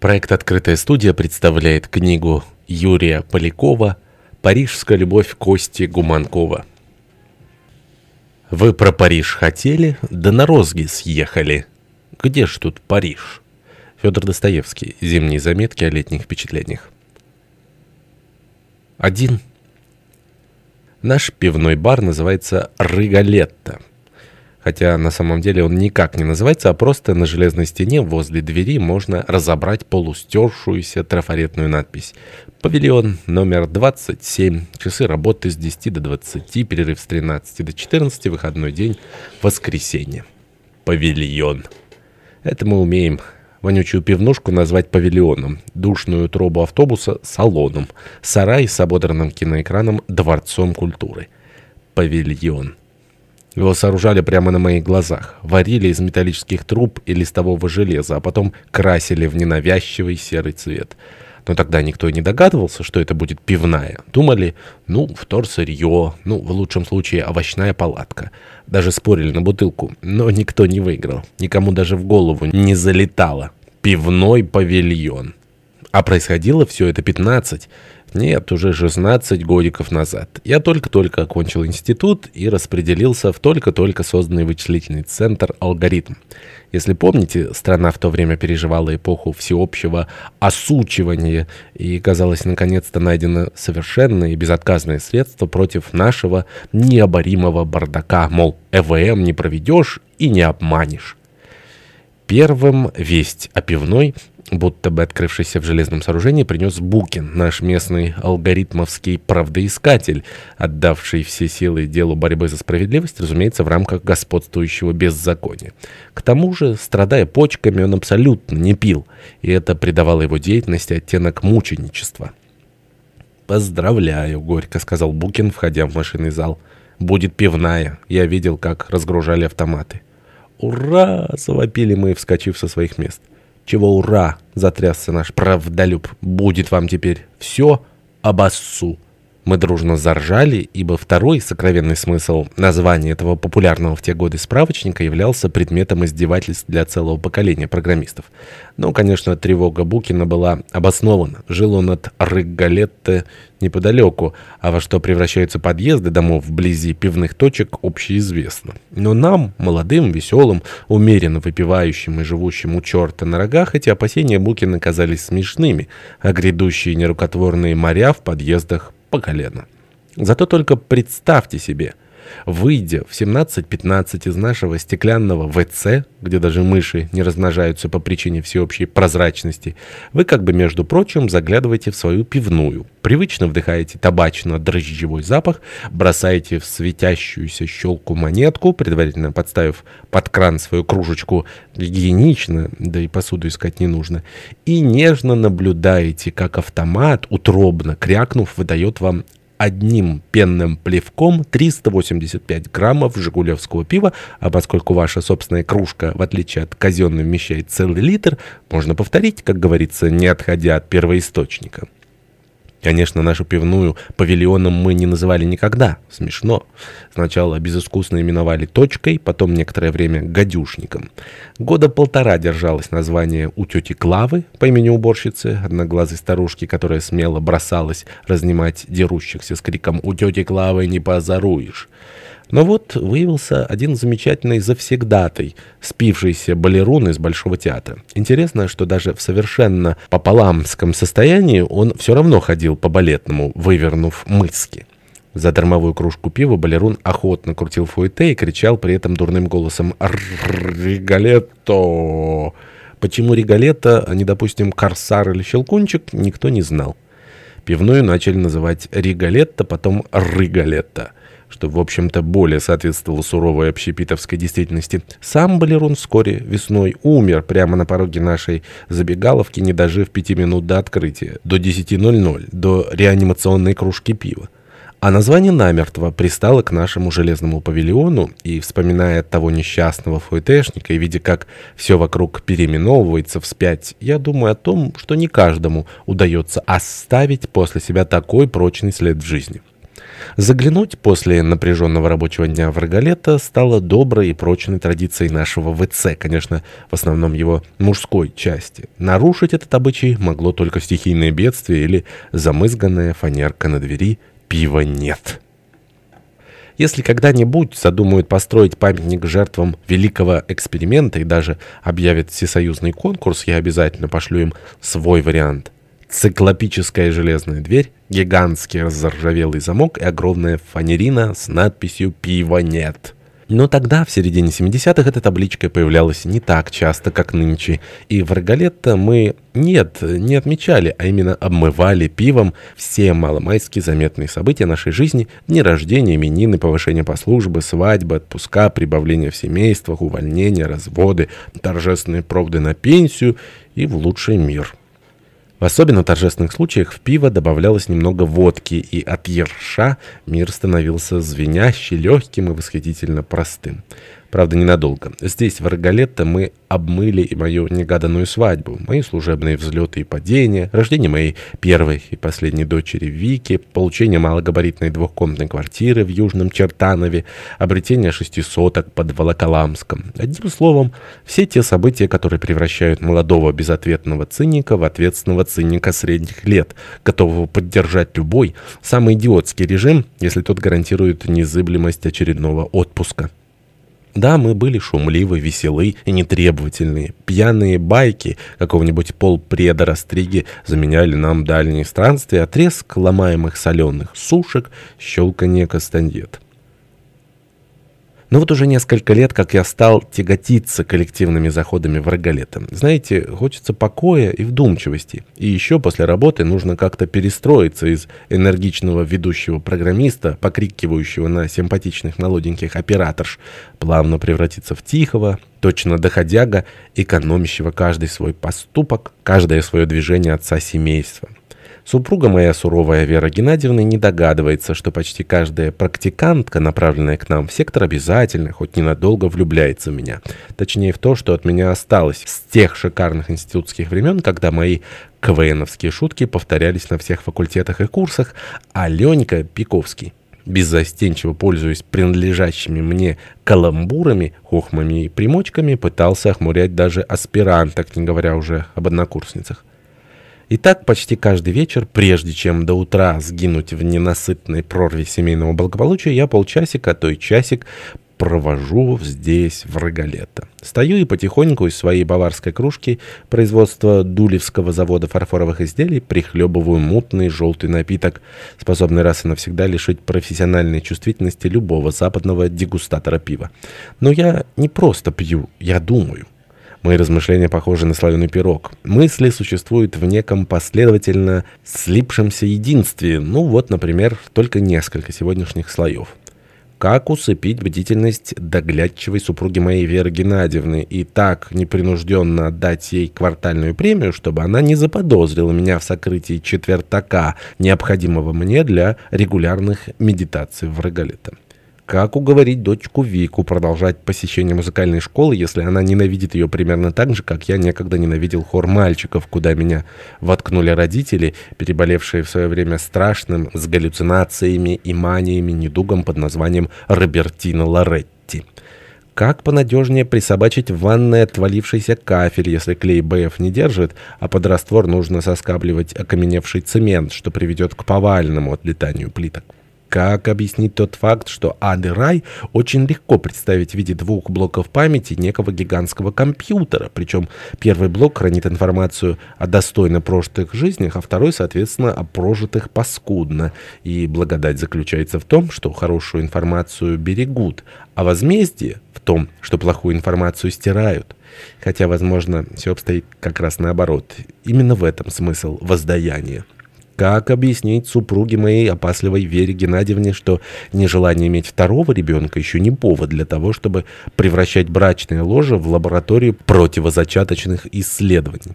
Проект «Открытая студия» представляет книгу Юрия Полякова «Парижская любовь Кости Гуманкова». Вы про Париж хотели, да на розги съехали. Где ж тут Париж? Федор Достоевский. Зимние заметки о летних впечатлениях. Один. Наш пивной бар называется «Рыгалетто» хотя на самом деле он никак не называется, а просто на железной стене возле двери можно разобрать полустершуюся трафаретную надпись. Павильон номер 27, часы работы с 10 до 20, перерыв с 13 до 14, выходной день, воскресенье. Павильон. Это мы умеем. Вонючую пивнушку назвать павильоном, душную трубу автобуса — салоном, сарай с ободранным киноэкраном — дворцом культуры. Павильон. Его сооружали прямо на моих глазах. Варили из металлических труб и листового железа, а потом красили в ненавязчивый серый цвет. Но тогда никто не догадывался, что это будет пивная. Думали, ну, вторсырье, ну, в лучшем случае, овощная палатка. Даже спорили на бутылку, но никто не выиграл. Никому даже в голову не залетало. Пивной павильон. А происходило все это 15 нет, уже 16 годиков назад. Я только-только окончил институт и распределился в только-только созданный вычислительный центр «Алгоритм». Если помните, страна в то время переживала эпоху всеобщего осучивания, и, казалось, наконец-то найдено совершенное и безотказное средство против нашего необоримого бардака, мол, ЭВМ не проведешь и не обманешь. Первым весть о пивной будто бы открывшийся в железном сооружении, принес Букин, наш местный алгоритмовский правдоискатель, отдавший все силы делу борьбы за справедливость, разумеется, в рамках господствующего беззакония. К тому же, страдая почками, он абсолютно не пил, и это придавало его деятельности оттенок мученичества. «Поздравляю», — горько сказал Букин, входя в машинный зал. «Будет пивная. Я видел, как разгружали автоматы». «Ура!» — завопили мы, вскочив со своих мест. «Чего ура!» — затрясся наш правдолюб. «Будет вам теперь все обоссу!» Мы дружно заржали, ибо второй сокровенный смысл названия этого популярного в те годы справочника являлся предметом издевательств для целого поколения программистов. Но, конечно, тревога Букина была обоснована. Жил он от Рыгалетте неподалеку, а во что превращаются подъезды домов вблизи пивных точек общеизвестно. Но нам, молодым, веселым, умеренно выпивающим и живущим у черта на рогах, эти опасения Букина казались смешными, а грядущие нерукотворные моря в подъездах по колено. Зато только представьте себе, выйдя в 17-15 из нашего стеклянного ВЦ, где даже мыши не размножаются по причине всеобщей прозрачности, вы как бы, между прочим, заглядываете в свою пивную, привычно вдыхаете табачно-дрожжевой запах, бросаете в светящуюся щелку монетку, предварительно подставив под кран свою кружечку гигиенично, да и посуду искать не нужно, и нежно наблюдаете, как автомат, утробно крякнув, выдает вам одним пенным плевком 385 граммов жигулевского пива, а поскольку ваша собственная кружка, в отличие от казенной, вмещает целый литр, можно повторить, как говорится, не отходя от первоисточника. Конечно, нашу пивную павильоном мы не называли никогда. Смешно. Сначала безыскусно именовали точкой, потом некоторое время гадюшником. Года полтора держалось название у тети Клавы по имени уборщицы, одноглазой старушки, которая смело бросалась разнимать дерущихся с криком «У тети Клавы не позаруешь!». Но вот выявился один замечательный завсегдатый, спившийся балерун из Большого театра. Интересно, что даже в совершенно пополамском состоянии он все равно ходил по балетному, вывернув мыски. За дармовую кружку пива балерун охотно крутил фуэте и кричал при этом дурным голосом «Ригалетто!». Почему Ригалетто, а не, допустим, Корсар или Щелкунчик, никто не знал. Пивную начали называть Ригалетто, потом Рыгалетто что, в общем-то, более соответствовало суровой общепитовской действительности. Сам Балерун вскоре весной умер прямо на пороге нашей забегаловки, не дожив пяти минут до открытия, до 10.00, до реанимационной кружки пива. А название намертво пристало к нашему железному павильону, и, вспоминая того несчастного фуэтешника и видя, как все вокруг переименовывается вспять, я думаю о том, что не каждому удается оставить после себя такой прочный след в жизни. Заглянуть после напряженного рабочего дня в Рогалета стало доброй и прочной традицией нашего ВЦ, конечно, в основном его мужской части. Нарушить этот обычай могло только стихийное бедствие или замызганная фанерка на двери «Пива нет». Если когда-нибудь задумают построить памятник жертвам великого эксперимента и даже объявят всесоюзный конкурс, я обязательно пошлю им свой вариант – циклопическая железная дверь, гигантский заржавелый замок и огромная фанерина с надписью «Пива нет». Но тогда, в середине 70-х, эта табличка появлялась не так часто, как нынче. И в Рогалетто мы, нет, не отмечали, а именно обмывали пивом все маломайские заметные события нашей жизни, дни рождения, именины, повышение по службе, свадьбы, отпуска, прибавление в семействах, увольнения, разводы, торжественные проводы на пенсию и в лучший мир. В особенно торжественных случаях в пиво добавлялось немного водки, и от ерша мир становился звенящий, легким и восхитительно простым. Правда, ненадолго. Здесь, в Рогалетто, мы обмыли и мою негаданную свадьбу, мои служебные взлеты и падения, рождение моей первой и последней дочери Вики, получение малогабаритной двухкомнатной квартиры в Южном Чертанове, обретение шестисоток под Волоколамском. Одним словом, все те события, которые превращают молодого безответного циника в ответственного циника средних лет, готового поддержать любой, самый идиотский режим, если тот гарантирует незыблемость очередного отпуска. Да, мы были шумливы, веселы и нетребовательные. Пьяные байки какого-нибудь полпреда Растриги заменяли нам дальние странствия, отрезк ломаемых соленых сушек, щелканье кастаньет. Но вот уже несколько лет, как я стал тяготиться коллективными заходами в рогалета. Знаете, хочется покоя и вдумчивости. И еще после работы нужно как-то перестроиться из энергичного ведущего программиста, покрикивающего на симпатичных молоденьких операторш, плавно превратиться в тихого, точно доходяга, экономящего каждый свой поступок, каждое свое движение отца семейства. Супруга моя суровая Вера Геннадьевна не догадывается, что почти каждая практикантка, направленная к нам в сектор, обязательно, хоть ненадолго, влюбляется в меня. Точнее в то, что от меня осталось с тех шикарных институтских времен, когда мои КВНовские шутки повторялись на всех факультетах и курсах, а Ленька Пиковский беззастенчиво пользуясь принадлежащими мне каламбурами, хохмами и примочками, пытался охмурять даже аспиранток, не говоря уже об однокурсницах. И так почти каждый вечер, прежде чем до утра сгинуть в ненасытной прорве семейного благополучия, я полчасика, а и часик провожу здесь, в Рогалетто. Стою и потихоньку из своей баварской кружки производства Дулевского завода фарфоровых изделий прихлебываю мутный желтый напиток, способный раз и навсегда лишить профессиональной чувствительности любого западного дегустатора пива. Но я не просто пью, я думаю. Мои размышления похожи на слоеный пирог. Мысли существуют в неком последовательно слипшемся единстве. Ну вот, например, только несколько сегодняшних слоев. Как усыпить бдительность доглядчивой супруги моей Веры Геннадьевны и так непринужденно отдать ей квартальную премию, чтобы она не заподозрила меня в сокрытии четвертака, необходимого мне для регулярных медитаций в Рогалета. Как уговорить дочку Вику продолжать посещение музыкальной школы, если она ненавидит ее примерно так же, как я некогда ненавидел хор мальчиков, куда меня воткнули родители, переболевшие в свое время страшным, с галлюцинациями и маниями недугом под названием Робертино Лоретти? Как понадежнее присобачить в ванной отвалившийся кафель, если клей БФ не держит, а под раствор нужно соскабливать окаменевший цемент, что приведет к повальному отлетанию плиток? Как объяснить тот факт, что ад и рай очень легко представить в виде двух блоков памяти некого гигантского компьютера, причем первый блок хранит информацию о достойно прожитых жизнях, а второй, соответственно, о прожитых паскудно. И благодать заключается в том, что хорошую информацию берегут, а возмездие в том, что плохую информацию стирают. Хотя, возможно, все обстоит как раз наоборот. Именно в этом смысл воздаяния. Как объяснить супруге моей опасливой Вере Геннадьевне, что нежелание иметь второго ребенка еще не повод для того, чтобы превращать брачное ложе в лабораторию противозачаточных исследований?